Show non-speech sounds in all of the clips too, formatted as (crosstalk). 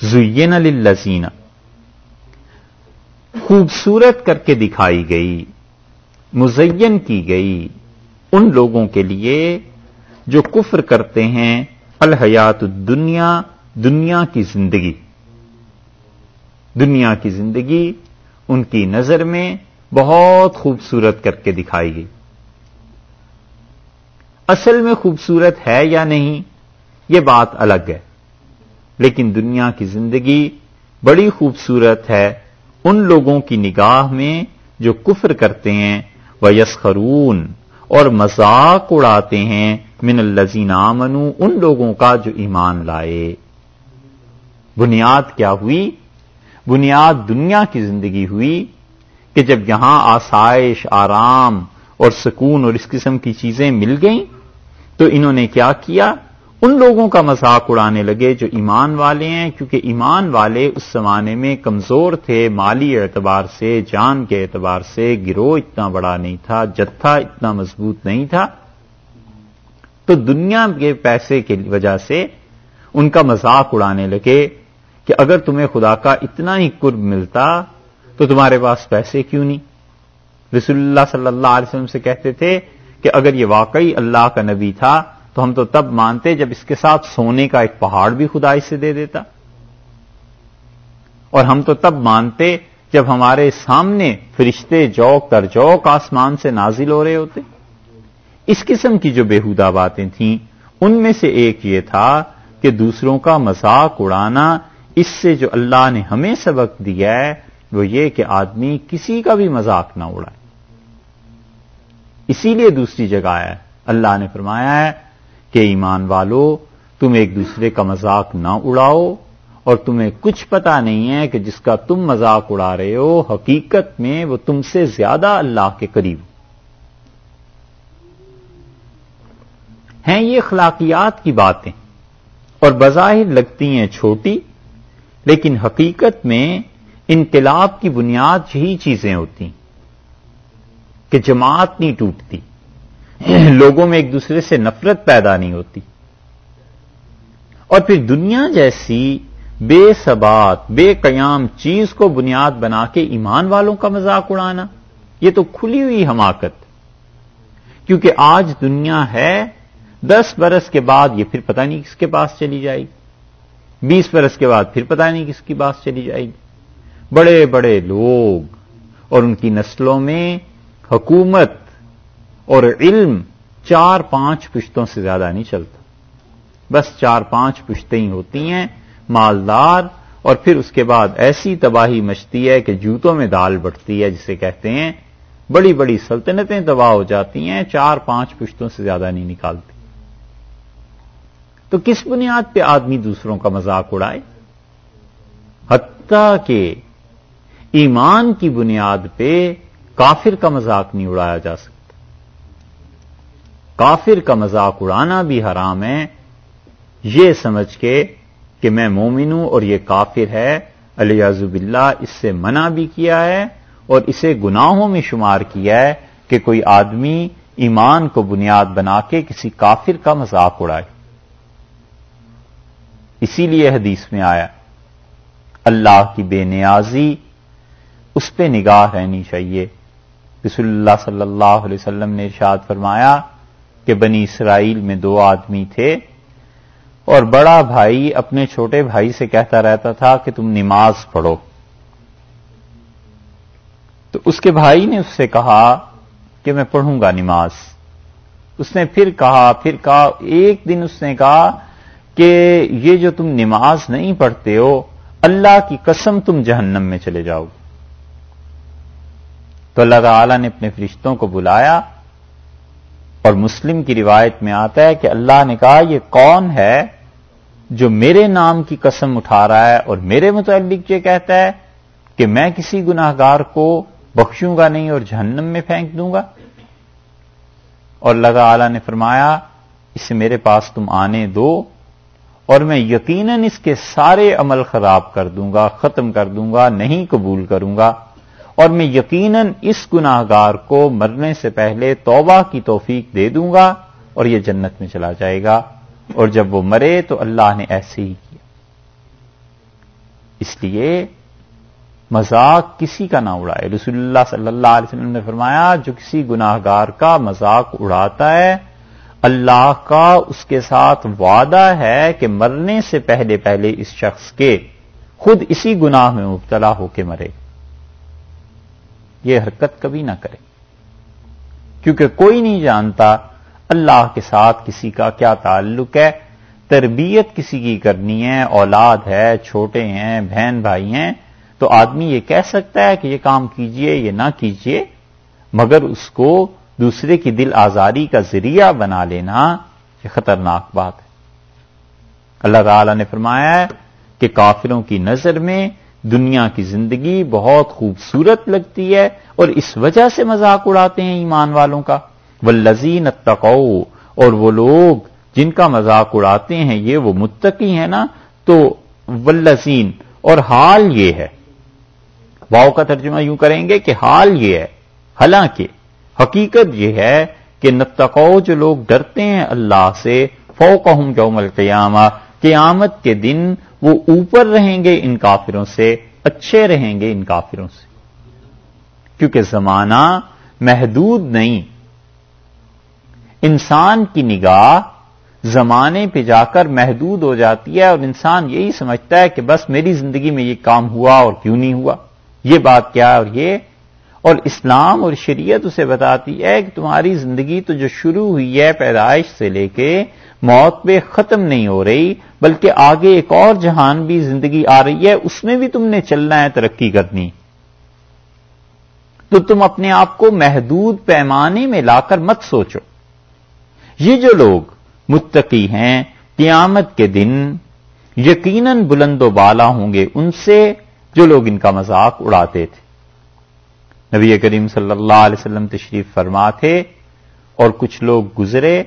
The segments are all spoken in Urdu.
زین للذین خوبصورت کر کے دکھائی گئی، مزین کی گئی ان لوگوں کے لیے جو کفر کرتے ہیں، الحیات الدنیا، دنیا کی زندگی۔ دنیا کی زندگی ان کی نظر میں بہت خوبصورت کر کے دکھائی گئی۔ اصل میں خوبصورت ہے یا نہیں، یہ بات الگ ہے۔ لیکن دنیا کی زندگی بڑی خوبصورت ہے۔ ان لوگوں کی نگاہ میں جو کفر کرتے ہیں وہ یسخرون اور مذاق اڑاتے ہیں۔ من الزین منو ان لوگوں کا جو ایمان لائے۔ بنیاد کیا ہوئی؟ بنیاد دنیا کی زندگی ہوئی کہ جب یہاں آسائش، آرام اور سکون اور اس قسم کی چیزیں مل گئیں تو انہوں نے کیا کیا؟ ان لوگوں کا مذاق اڑانے لگے جو ایمان والے ہیں، کیونکہ ایمان والے اس زمانے میں کمزور تھے، مالی اعتبار سے، جان کے اعتبار سے گروہ اتنا بڑا نہیں تھا، جتھا اتنا مضبوط نہیں تھا۔ تو دنیا کے پیسے کی وجہ سے ان کا مذاق اڑانے لگے کہ اگر تمہیں خدا کا اتنا ہی قرب ملتا تو تمہارے پاس پیسے کیوں نہیں؟ رسول اللہ صلی اللہ علیہ وسلم سے کہتے تھے کہ اگر یہ واقعی اللہ کا نبی تھا تو ہم تو تب مانتے جب اس کے ساتھ سونے کا ایک پہاڑ بھی خدا سے دے دیتا۔ اور ہم تو تب مانتے جب ہمارے سامنے فرشتے جوک در جوک آسمان سے نازل ہو رہے ہوتے۔ اس قسم کی جو بےحدہ باتیں تھیں، ان میں سے ایک یہ تھا کہ دوسروں کا مذاق اڑانا، اس سے جو اللہ نے ہمیں سبق دیا ہے، وہ یہ کہ آدمی کسی کا بھی مذاق نہ اڑائے۔ اسی لیے دوسری جگہ ہے، اللہ نے فرمایا ہے کہ ایمان والو، تم ایک دوسرے کا مذاق نہ اڑاؤ، اور تمہیں کچھ پتا نہیں ہے کہ جس کا تم مذاق اڑا رہے ہو، حقیقت میں وہ تم سے زیادہ اللہ کے قریب۔ ہیں یہ اخلاقیات کی باتیں، اور بظاہر لگتی ہیں چھوٹی، لیکن حقیقت میں انقلاب کی بنیاد یہی چیزیں ہوتی، کہ جماعت نہیں ٹوٹتی۔ (coughs) لوگوں میں ایک دوسرے سے نفرت پیدا نہیں ہوتی۔ اور پھر دنیا جیسی بے ثبات، بے قیام چیز کو بنیاد بنا کے ایمان والوں کا مذاق اڑانا، یہ تو کھلی ہوئی حماقت۔ کیونکہ آج دنیا ہے، دس برس کے بعد یہ پھر پتہ نہیں کس کے پاس چلی جائے گی۔ بیس برس کے بعد پھر پتہ نہیں کس کی پاس چلی جائے گی۔ بڑے بڑے لوگ اور ان کی نسلوں میں حکومت اور علم چار پانچ پشتوں سے زیادہ نہیں چلتا۔ بس چار پانچ پشتیں ہی ہوتی ہیں، مالدار، اور پھر اس کے بعد ایسی تباہی مچتی ہے کہ جوتوں میں دال بٹتی ہے، جسے کہتے ہیں۔ بڑی بڑی سلطنتیں تباہ ہو جاتی ہیں، چار پانچ پشتوں سے زیادہ نہیں نکالتی۔ تو کس بنیاد پہ آدمی دوسروں کا مذاق اڑائے؟ حتیٰ کہ ایمان کی بنیاد پہ کافر کا مذاق نہیں اڑایا جا سکتا۔ کافر کا مذاق اڑانا بھی حرام ہے۔ یہ سمجھ کے کہ میں مومن ہوں اور یہ کافر ہے۔ علی باللہ، اس سے منع بھی کیا ہے اور اسے گناہوں میں شمار کیا ہے کہ کوئی آدمی ایمان کو بنیاد بنا کے کسی کافر کا مذاق اڑائے۔ اسی لیے حدیث میں آیا، اللہ کی بے نیازی، اس پہ نگاہ رہنی چاہیے۔ رسول اللہ صلی اللہ علیہ وسلم نے ارشاد فرمایا کہ بنی اسرائیل میں دو آدمی تھے اور بڑا بھائی اپنے چھوٹے بھائی سے کہتا رہتا تھا کہ تم نماز پڑھو۔ تو اس کے بھائی نے اس سے کہا کہ میں پڑھوں گا نماز۔ اس نے پھر کہا پھر کہا، ایک دن اس نے کہا کہ یہ جو تم نماز نہیں پڑھتے ہو، اللہ کی قسم تم جہنم میں چلے جاؤ۔ تو اللہ تعالی نے اپنے فرشتوں کو بلایا اور مسلم کی روایت میں آتا ہے کہ اللہ نے کہا، یہ کون ہے جو میرے نام کی قسم اٹھا رہا ہے اور میرے متعلق یہ کہتا ہے کہ میں کسی گناہ گار کو بخشوں گا نہیں اور جہنم میں پھینک دوں گا؟ اور اللہ تعالی نے فرمایا، اسے میرے پاس تم آنے دو اور میں یقیناً اس کے سارے عمل خراب کر دوں گا، ختم کر دوں گا، نہیں قبول کروں گا۔ اور میں یقیناً اس گناہ گار کو مرنے سے پہلے توبہ کی توفیق دے دوں گا اور یہ جنت میں چلا جائے گا اور جب وہ مرے تو اللہ نے ایسے ہی کیا۔ اس لیے مذاق کسی کا نہ اڑائے۔ رسول اللہ صلی اللہ علیہ وسلم نے فرمایا، جو کسی گناہ گار کا مذاق اڑاتا ہے، اللہ کا اس کے ساتھ وعدہ ہے کہ مرنے سے پہلے پہلے اس شخص کے خود اسی گناہ میں مبتلا ہو کے مرے۔ یہ حرکت کبھی نہ کرے۔ کیونکہ کوئی نہیں جانتا اللہ کے ساتھ کسی کا کیا تعلق ہے، تربیت کسی کی کرنی ہے، اولاد ہے، چھوٹے ہیں، بہن بھائی ہیں، تو آدمی یہ کہہ سکتا ہے کہ یہ کام کیجیے، یہ نہ کیجیے، مگر اس کو دوسرے کی دل آزاری کا ذریعہ بنا لینا یہ خطرناک بات ہے۔ اللہ تعالی نے فرمایا ہے کہ کافروں کی نظر میں دنیا کی زندگی بہت خوبصورت لگتی ہے اور اس وجہ سے مذاق اڑاتے ہیں ایمان والوں کا۔ وہ لذین اور وہ لوگ جن کا مذاق اڑاتے ہیں، یہ وہ متقی ہیں نا، تو ولزین اور حال یہ ہے۔ واؤ کا ترجمہ یوں کریں گے کہ حال یہ ہے۔ حالانکہ حقیقت یہ ہے کہ نتقو جو لوگ ڈرتے ہیں اللہ سے، فوقہم یوم القیامہ، قیامت کے دن وہ اوپر رہیں گے ان کافروں سے، اچھے رہیں گے ان کافروں سے۔ کیونکہ زمانہ محدود نہیں۔ انسان کی نگاہ زمانے پہ جا کر محدود ہو جاتی ہے اور انسان یہی سمجھتا ہے کہ بس میری زندگی میں یہ کام ہوا اور کیوں نہیں ہوا؟ یہ بات کیا اور یہ اور اسلام اور شریعت اسے بتاتی ہے کہ تمہاری زندگی تو جو شروع ہوئی ہے پیدائش سے لے کے موت پہ ختم نہیں ہو رہی، بلکہ آگے ایک اور جہان بھی زندگی آ رہی ہے، اس میں بھی تم نے چلنا ہے، ترقی کرنی۔ تو تم اپنے آپ کو محدود پیمانے میں لا کر مت سوچو۔ یہ جو لوگ متقی ہیں، قیامت کے دن یقیناً بلند و بالا ہوں گے، ان سے جو لوگ ان کا مذاق اڑاتے تھے۔ نبی کریم صلی اللہ علیہ وسلم تشریف فرما تھے اور کچھ لوگ گزرے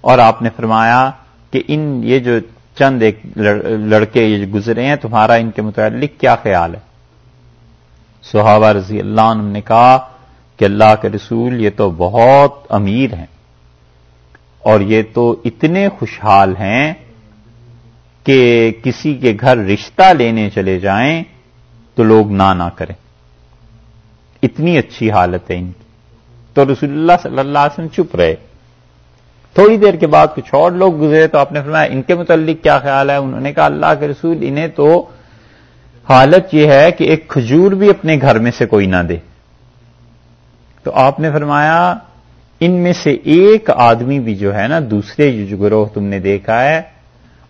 اور آپ نے فرمایا کہ ان یہ جو چند ایک لڑکے یہ گزرے ہیں، تمہارا ان کے متعلق کیا خیال ہے؟ صحابہ رضی اللہ عنہ نے کہا کہ اللہ کے رسول یہ تو بہت امیر ہیں اور یہ تو اتنے خوشحال ہیں کہ کسی کے گھر رشتہ لینے چلے جائیں تو لوگ نہ نہ کریں۔ اتنی اچھی حالت ہے ان کی۔ تو رسول اللہ صلی اللہ علیہ وسلم چپ رہے۔ تھوڑی دیر کے بعد کچھ اور لوگ گزرے تو آپ نے فرمایا، ان کے متعلق کیا خیال ہے؟ انہوں نے کہا، اللہ کے رسول، انہیں تو حالت یہ ہے کہ ایک کھجور بھی اپنے گھر میں سے کوئی نہ دے۔ تو آپ نے فرمایا، ان میں سے ایک آدمی بھی جو ہے نا، دوسرے گروہ تم نے دیکھا ہے،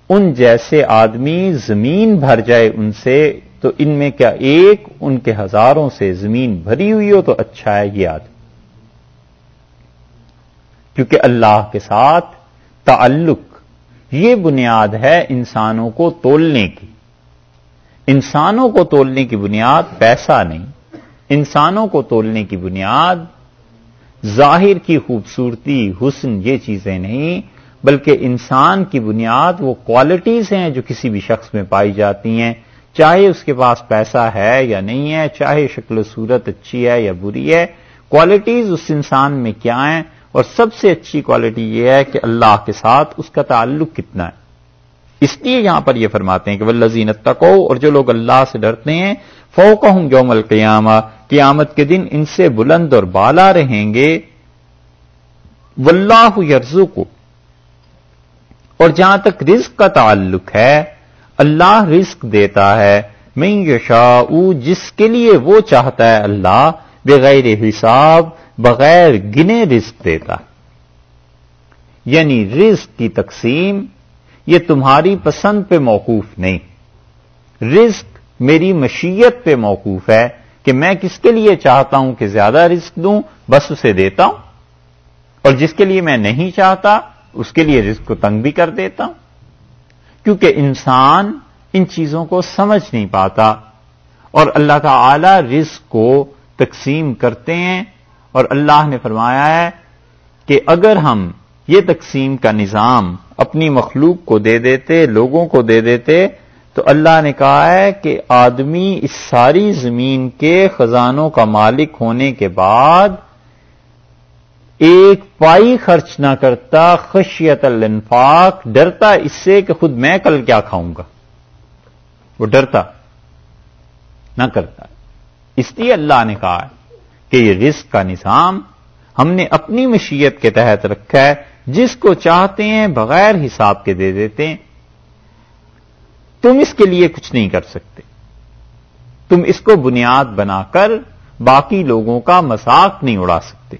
ان جیسے آدمی زمین بھر جائے ان سے تو ان میں کیا ایک ان کے ہزاروں سے زمین بھری ہوئی ہو تو اچھا ہے یہ آدمی کیونکہ اللہ کے ساتھ تعلق، یہ بنیاد ہے انسانوں کو تولنے کی۔ انسانوں کو تولنے کی بنیاد پیسہ نہیں، انسانوں کو تولنے کی بنیاد ظاہر کی خوبصورتی، حسن، یہ چیزیں نہیں، بلکہ انسان کی بنیاد وہ کوالٹیز ہیں جو کسی بھی شخص میں پائی جاتی ہیں۔ چاہے اس کے پاس پیسہ ہے یا نہیں ہے، چاہے شکل و صورت اچھی ہے یا بری ہے کوالٹیز اس انسان میں کیا ہیں؟ اور سب سے اچھی کوالٹی یہ ہے کہ اللہ کے ساتھ اس کا تعلق کتنا ہے۔ اس لیے یہاں پر یہ فرماتے ہیں کہ وہ لذین تکو اور جو لوگ اللہ سے ڈرتے ہیں فوق ہوں یوم القیامہ قیامت کے دن ان سے بلند اور بالا رہیں گے۔ واللہ یرزو کو اور جہاں تک رزق کا تعلق ہے اللہ رزق دیتا ہے۔ میں یشا جس کے لیے وہ چاہتا ہے اللہ، بغیر حساب، بغیر گنے رزق دیتا۔ یعنی رزق کی تقسیم، یہ تمہاری پسند پہ موقوف نہیں۔ رزق میری مشیت پہ موقوف ہے کہ میں کس کے لیے چاہتا ہوں کہ زیادہ رزق دوں، بس اسے دیتا ہوں۔ اور جس کے لیے میں نہیں چاہتا، اس کے لیے رزق کو تنگ بھی کر دیتا ہوں۔ کیونکہ انسان ان چیزوں کو سمجھ نہیں پاتا اور اللہ تعالی رزق کو تقسیم کرتے ہیں اور اللہ نے فرمایا ہے کہ اگر ہم یہ تقسیم کا نظام اپنی مخلوق کو دے دیتے، لوگوں کو دے دیتے، تو اللہ نے کہا ہے کہ آدمی اس ساری زمین کے خزانوں کا مالک ہونے کے بعد ایک پائی خرچ نہ کرتا، خشیت الانفاق، ڈرتا اس سے کہ خود میں کل کیا کھاؤں گا؟ وہ ڈرتا، نہ کرتا۔ اس لیے اللہ نے کہا کہ یہ رزق کا نظام ہم نے اپنی مشیت کے تحت رکھا ہے، جس کو چاہتے ہیں بغیر حساب کے دے دیتے ہیں۔ تم اس کے لیے کچھ نہیں کر سکتے۔ تم اس کو بنیاد بنا کر باقی لوگوں کا مذاق نہیں اڑا سکتے۔